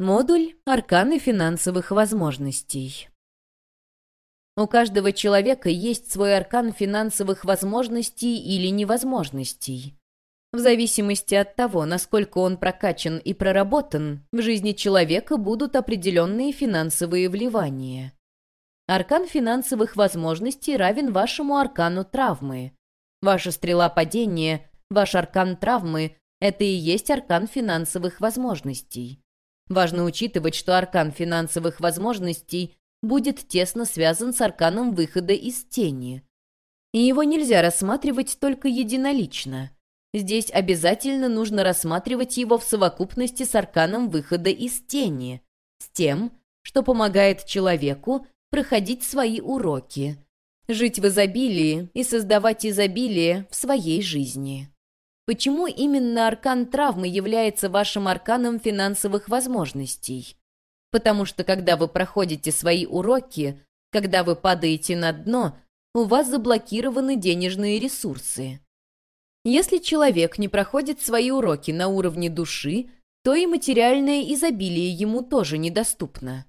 Модуль «Арканы финансовых возможностей». У каждого человека есть свой аркан финансовых возможностей или невозможностей. В зависимости от того, насколько он прокачан и проработан, в жизни человека будут определенные финансовые вливания. Аркан финансовых возможностей равен вашему аркану травмы. Ваша стрела падения, ваш аркан травмы – это и есть аркан финансовых возможностей. Важно учитывать, что аркан финансовых возможностей будет тесно связан с арканом выхода из тени. И его нельзя рассматривать только единолично. Здесь обязательно нужно рассматривать его в совокупности с арканом выхода из тени, с тем, что помогает человеку проходить свои уроки, жить в изобилии и создавать изобилие в своей жизни. Почему именно аркан травмы является вашим арканом финансовых возможностей? Потому что когда вы проходите свои уроки, когда вы падаете на дно, у вас заблокированы денежные ресурсы. Если человек не проходит свои уроки на уровне души, то и материальное изобилие ему тоже недоступно.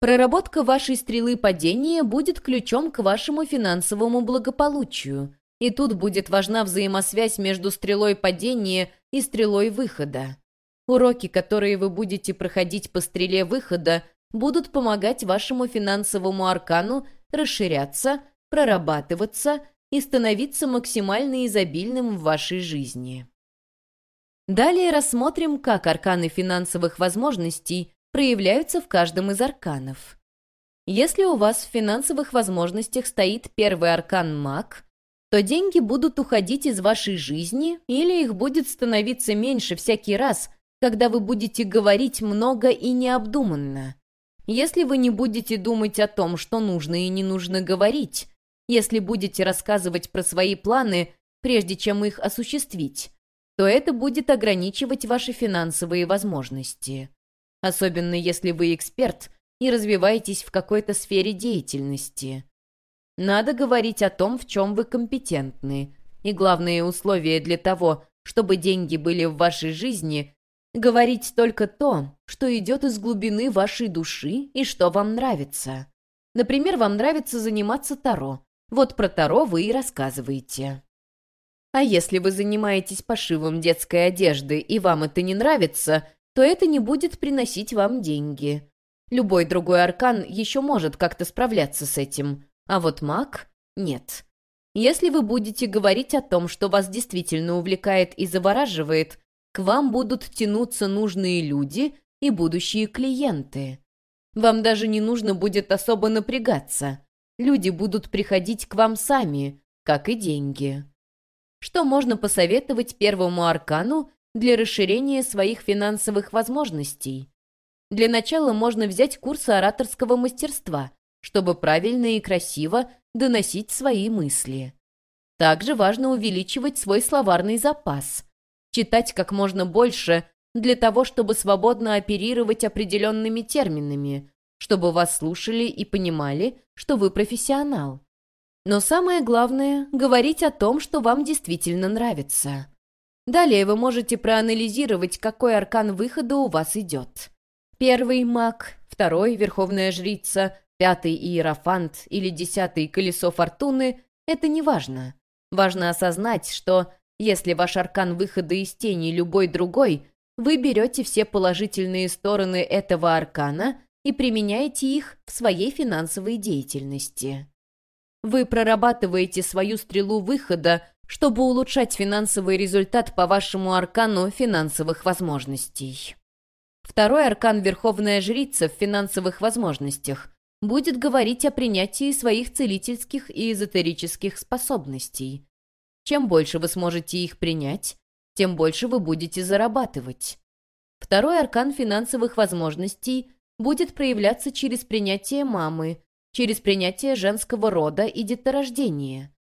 Проработка вашей стрелы падения будет ключом к вашему финансовому благополучию, и тут будет важна взаимосвязь между стрелой падения и стрелой выхода. Уроки, которые вы будете проходить по стреле выхода, будут помогать вашему финансовому аркану расширяться, прорабатываться и становиться максимально изобильным в вашей жизни. Далее рассмотрим, как арканы финансовых возможностей проявляются в каждом из арканов. Если у вас в финансовых возможностях стоит первый аркан маг, то деньги будут уходить из вашей жизни или их будет становиться меньше всякий раз, когда вы будете говорить много и необдуманно. Если вы не будете думать о том, что нужно и не нужно говорить, если будете рассказывать про свои планы, прежде чем их осуществить, то это будет ограничивать ваши финансовые возможности. Особенно если вы эксперт и развиваетесь в какой-то сфере деятельности. Надо говорить о том, в чем вы компетентны. И главное условие для того, чтобы деньги были в вашей жизни, говорить только то, что идет из глубины вашей души и что вам нравится. Например, вам нравится заниматься Таро. Вот про Таро вы и рассказываете. А если вы занимаетесь пошивом детской одежды и вам это не нравится, то это не будет приносить вам деньги. Любой другой аркан еще может как-то справляться с этим, а вот маг — нет. Если вы будете говорить о том, что вас действительно увлекает и завораживает, к вам будут тянуться нужные люди и будущие клиенты. Вам даже не нужно будет особо напрягаться. Люди будут приходить к вам сами, как и деньги. Что можно посоветовать первому аркану для расширения своих финансовых возможностей? Для начала можно взять курсы ораторского мастерства, чтобы правильно и красиво доносить свои мысли. Также важно увеличивать свой словарный запас, читать как можно больше для того, чтобы свободно оперировать определенными терминами, чтобы вас слушали и понимали, что вы профессионал. Но самое главное — говорить о том, что вам действительно нравится. Далее вы можете проанализировать, какой аркан выхода у вас идет. Первый — маг, второй — верховная жрица, пятый — иерофант или десятый — колесо фортуны — это не важно. Важно осознать, что если ваш аркан выхода из тени любой другой, вы берете все положительные стороны этого аркана и применяете их в своей финансовой деятельности. Вы прорабатываете свою стрелу выхода, чтобы улучшать финансовый результат по вашему аркану финансовых возможностей. Второй аркан Верховная Жрица в финансовых возможностях будет говорить о принятии своих целительских и эзотерических способностей. Чем больше вы сможете их принять, тем больше вы будете зарабатывать. Второй аркан финансовых возможностей будет проявляться через принятие мамы, через принятие женского рода и деторождения.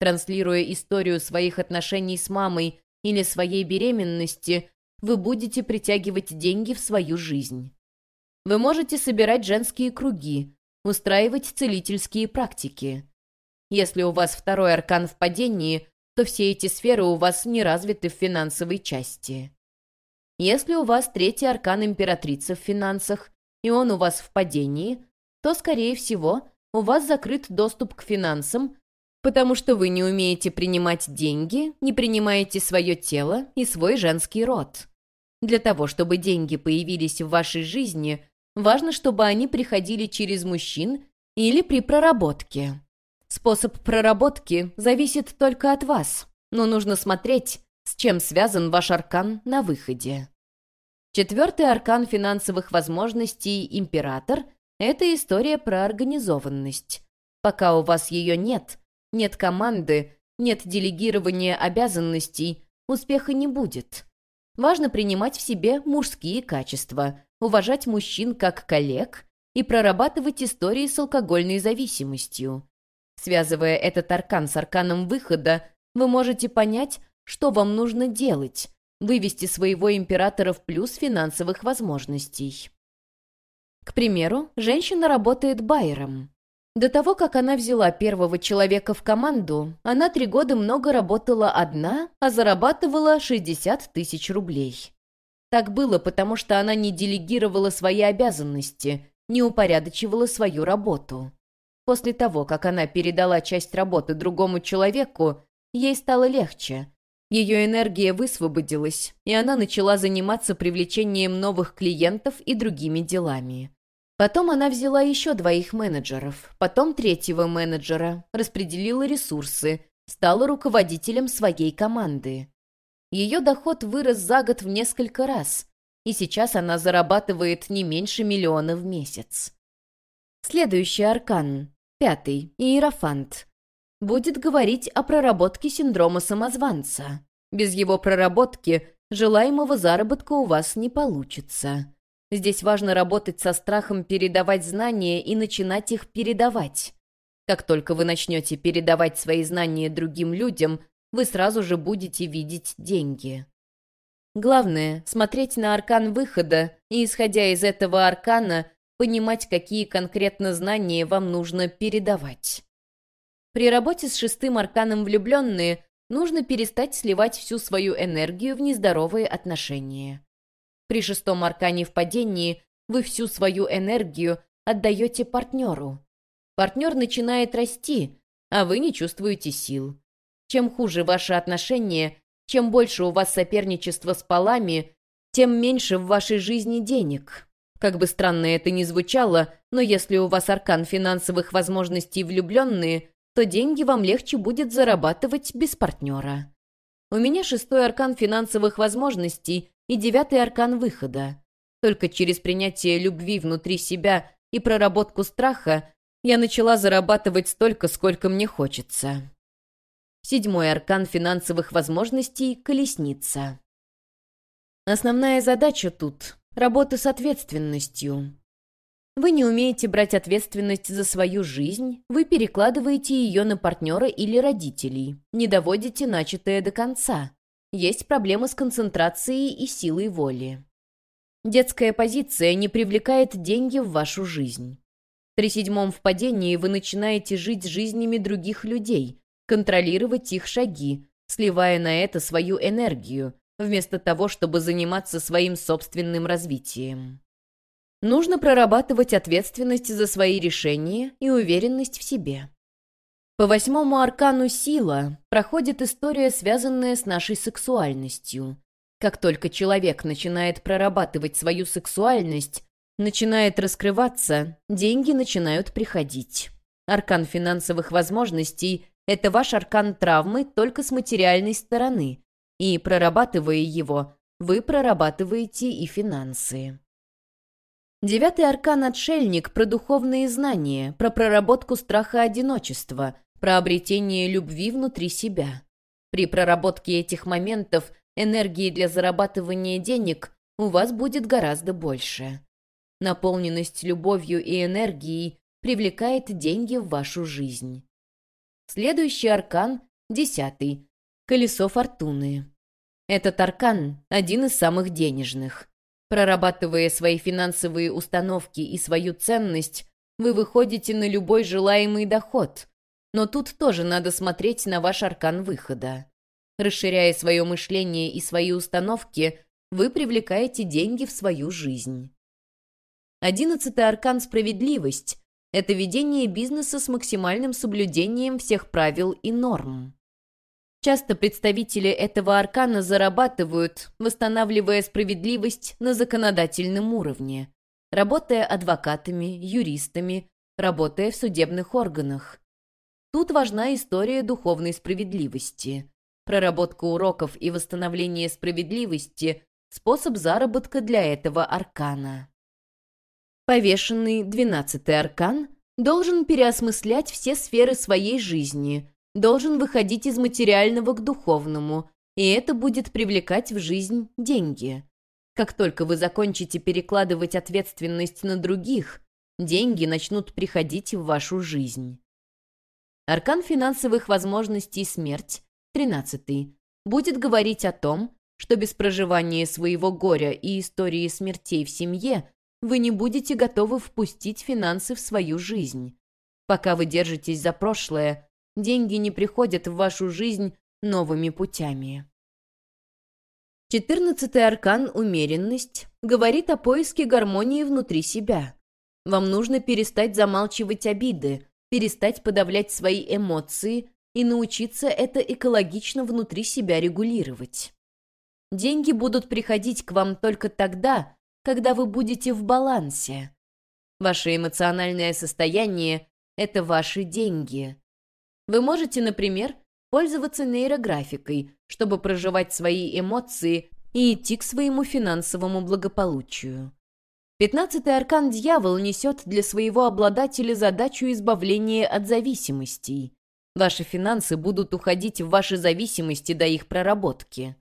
Транслируя историю своих отношений с мамой или своей беременности, вы будете притягивать деньги в свою жизнь. Вы можете собирать женские круги, устраивать целительские практики. Если у вас второй аркан в падении, то все эти сферы у вас не развиты в финансовой части. Если у вас третий аркан императрицы в финансах, и он у вас в падении, то, скорее всего, у вас закрыт доступ к финансам, потому что вы не умеете принимать деньги, не принимаете свое тело и свой женский род. Для того, чтобы деньги появились в вашей жизни, важно, чтобы они приходили через мужчин или при проработке. Способ проработки зависит только от вас, но нужно смотреть, с чем связан ваш аркан на выходе. Четвертый аркан финансовых возможностей «Император» — это история про организованность. Пока у вас ее нет, нет команды, нет делегирования обязанностей, успеха не будет. Важно принимать в себе мужские качества, уважать мужчин как коллег и прорабатывать истории с алкогольной зависимостью. Связывая этот аркан с арканом выхода, вы можете понять, что вам нужно делать, вывести своего императора в плюс финансовых возможностей. К примеру, женщина работает байером. До того, как она взяла первого человека в команду, она три года много работала одна, а зарабатывала 60 тысяч рублей. Так было, потому что она не делегировала свои обязанности, не упорядочивала свою работу. После того, как она передала часть работы другому человеку, ей стало легче. Ее энергия высвободилась, и она начала заниматься привлечением новых клиентов и другими делами. Потом она взяла еще двоих менеджеров, потом третьего менеджера, распределила ресурсы, стала руководителем своей команды. Ее доход вырос за год в несколько раз, и сейчас она зарабатывает не меньше миллиона в месяц. Следующий аркан, пятый, Иерофант, будет говорить о проработке синдрома самозванца. Без его проработки желаемого заработка у вас не получится. Здесь важно работать со страхом передавать знания и начинать их передавать. Как только вы начнете передавать свои знания другим людям, вы сразу же будете видеть деньги. Главное — смотреть на аркан выхода и, исходя из этого аркана, понимать, какие конкретно знания вам нужно передавать. При работе с шестым арканом влюбленные нужно перестать сливать всю свою энергию в нездоровые отношения. При шестом аркане в падении вы всю свою энергию отдаете партнеру. Партнер начинает расти, а вы не чувствуете сил. Чем хуже ваши отношения, чем больше у вас соперничество с полами, тем меньше в вашей жизни денег. Как бы странно это ни звучало, но если у вас аркан финансовых возможностей влюбленные, то деньги вам легче будет зарабатывать без партнера. У меня шестой аркан финансовых возможностей и девятый аркан выхода. Только через принятие любви внутри себя и проработку страха я начала зарабатывать столько, сколько мне хочется. Седьмой аркан финансовых возможностей – колесница. Основная задача тут – работа с ответственностью. Вы не умеете брать ответственность за свою жизнь, вы перекладываете ее на партнера или родителей, не доводите начатое до конца. Есть проблемы с концентрацией и силой воли. Детская позиция не привлекает деньги в вашу жизнь. При седьмом впадении вы начинаете жить жизнями других людей, контролировать их шаги, сливая на это свою энергию, вместо того, чтобы заниматься своим собственным развитием. Нужно прорабатывать ответственность за свои решения и уверенность в себе. По восьмому аркану «Сила» проходит история, связанная с нашей сексуальностью. Как только человек начинает прорабатывать свою сексуальность, начинает раскрываться, деньги начинают приходить. Аркан финансовых возможностей – это ваш аркан травмы только с материальной стороны, и, прорабатывая его, вы прорабатываете и финансы. Девятый аркан «Отшельник» про духовные знания, про проработку страха одиночества, про обретение любви внутри себя. При проработке этих моментов энергии для зарабатывания денег у вас будет гораздо больше. Наполненность любовью и энергией привлекает деньги в вашу жизнь. Следующий аркан – десятый – колесо фортуны. Этот аркан – один из самых денежных. Прорабатывая свои финансовые установки и свою ценность, вы выходите на любой желаемый доход, но тут тоже надо смотреть на ваш аркан выхода. Расширяя свое мышление и свои установки, вы привлекаете деньги в свою жизнь. Одиннадцатый аркан «Справедливость» — это ведение бизнеса с максимальным соблюдением всех правил и норм. Часто представители этого аркана зарабатывают, восстанавливая справедливость на законодательном уровне, работая адвокатами, юристами, работая в судебных органах. Тут важна история духовной справедливости. Проработка уроков и восстановление справедливости – способ заработка для этого аркана. Повешенный двенадцатый аркан должен переосмыслять все сферы своей жизни, должен выходить из материального к духовному, и это будет привлекать в жизнь деньги. Как только вы закончите перекладывать ответственность на других, деньги начнут приходить в вашу жизнь. Аркан финансовых возможностей смерть, 13 будет говорить о том, что без проживания своего горя и истории смертей в семье вы не будете готовы впустить финансы в свою жизнь. Пока вы держитесь за прошлое, деньги не приходят в вашу жизнь новыми путями. Четырнадцатый аркан «Умеренность» говорит о поиске гармонии внутри себя. Вам нужно перестать замалчивать обиды, перестать подавлять свои эмоции и научиться это экологично внутри себя регулировать. Деньги будут приходить к вам только тогда, когда вы будете в балансе. Ваше эмоциональное состояние – это ваши деньги. Вы можете, например, пользоваться нейрографикой, чтобы проживать свои эмоции и идти к своему финансовому благополучию. Пятнадцатый аркан «Дьявол» несет для своего обладателя задачу избавления от зависимостей. Ваши финансы будут уходить в ваши зависимости до их проработки.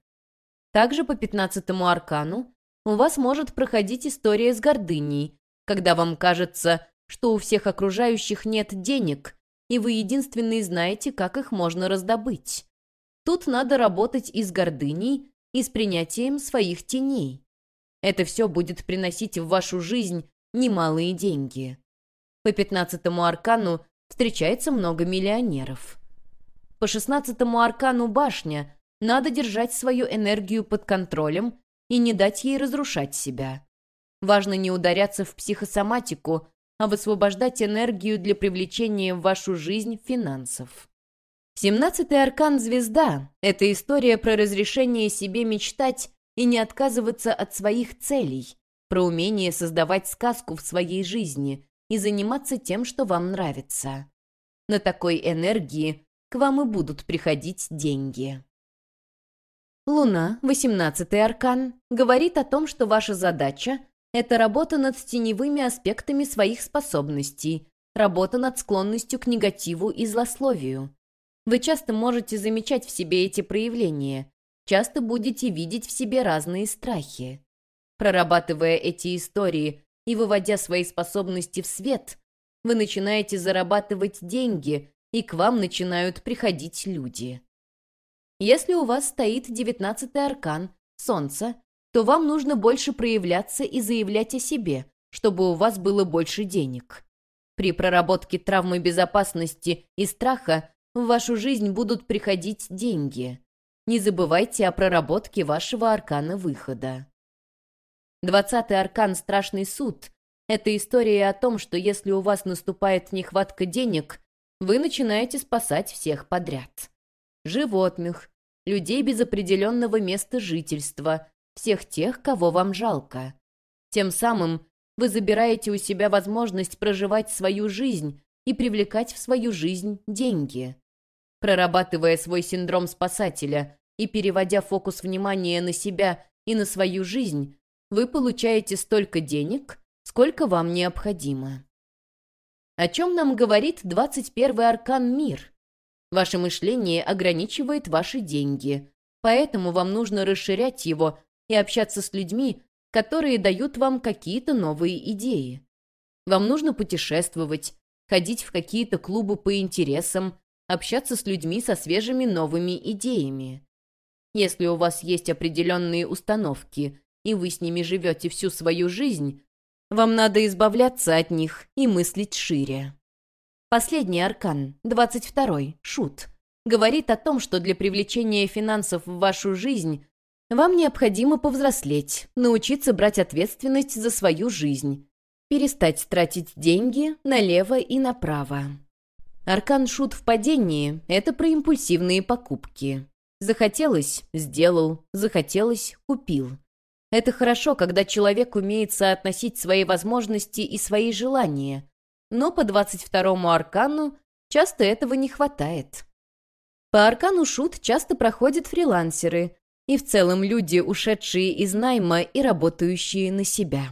Также по пятнадцатому аркану у вас может проходить история с гордыней, когда вам кажется, что у всех окружающих нет денег, и вы единственные знаете, как их можно раздобыть. Тут надо работать и с гордыней, и с принятием своих теней. Это все будет приносить в вашу жизнь немалые деньги. По пятнадцатому аркану встречается много миллионеров. По шестнадцатому аркану башня надо держать свою энергию под контролем и не дать ей разрушать себя. Важно не ударяться в психосоматику, а высвобождать энергию для привлечения в вашу жизнь финансов. Семнадцатый аркан «Звезда» — это история про разрешение себе мечтать и не отказываться от своих целей, про умение создавать сказку в своей жизни и заниматься тем, что вам нравится. На такой энергии к вам и будут приходить деньги. Луна, восемнадцатый аркан, говорит о том, что ваша задача — это работа над теневыми аспектами своих способностей, работа над склонностью к негативу и злословию. Вы часто можете замечать в себе эти проявления, часто будете видеть в себе разные страхи. Прорабатывая эти истории и выводя свои способности в свет, вы начинаете зарабатывать деньги, и к вам начинают приходить люди. Если у вас стоит девятнадцатый аркан, Солнце, то вам нужно больше проявляться и заявлять о себе, чтобы у вас было больше денег. При проработке травмы безопасности и страха в вашу жизнь будут приходить деньги. Не забывайте о проработке вашего аркана выхода. Двадцатый аркан «Страшный суд» — это история о том, что если у вас наступает нехватка денег, вы начинаете спасать всех подряд. Животных, людей без определенного места жительства, всех тех, кого вам жалко. Тем самым вы забираете у себя возможность проживать свою жизнь и привлекать в свою жизнь деньги. Прорабатывая свой синдром спасателя и переводя фокус внимания на себя и на свою жизнь, вы получаете столько денег, сколько вам необходимо. О чем нам говорит 21 аркан «Мир»? Ваше мышление ограничивает ваши деньги, поэтому вам нужно расширять его и общаться с людьми, которые дают вам какие-то новые идеи. Вам нужно путешествовать, ходить в какие-то клубы по интересам, общаться с людьми со свежими новыми идеями. Если у вас есть определенные установки, и вы с ними живете всю свою жизнь, вам надо избавляться от них и мыслить шире. Последний аркан, 22-й, шут, говорит о том, что для привлечения финансов в вашу жизнь Вам необходимо повзрослеть, научиться брать ответственность за свою жизнь, перестать тратить деньги налево и направо. Аркан шут в падении – это про импульсивные покупки. Захотелось – сделал, захотелось – купил. Это хорошо, когда человек умеет соотносить свои возможности и свои желания, но по 22-му аркану часто этого не хватает. По аркану шут часто проходят фрилансеры – и в целом люди, ушедшие из найма и работающие на себя.